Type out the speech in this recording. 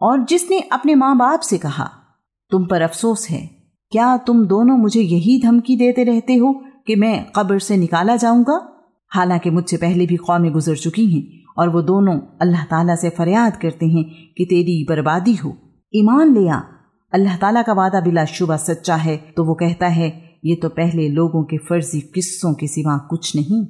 और जिसने अपने माँ बाप से कहा, तुम पर अफसोस है। क्या तुम दोनों मुझे यही धमकी देते रहते हो कि मैं कब्र से निकाला जाऊँगा? हालाँकि मुझसे पहले भी कौमें गुजर चुकी हैं और वो दोनों अल्लाह ताला से फरियाद करते हैं कि तेरी बर्बादी हो। ईमान लिया अल्लाह ताला का वादा बिलाशुबा सच्चा है तो वो कहता है, ये तो पहले लोगों के फर्जी किस्सों के सिवा कुछ नहीं।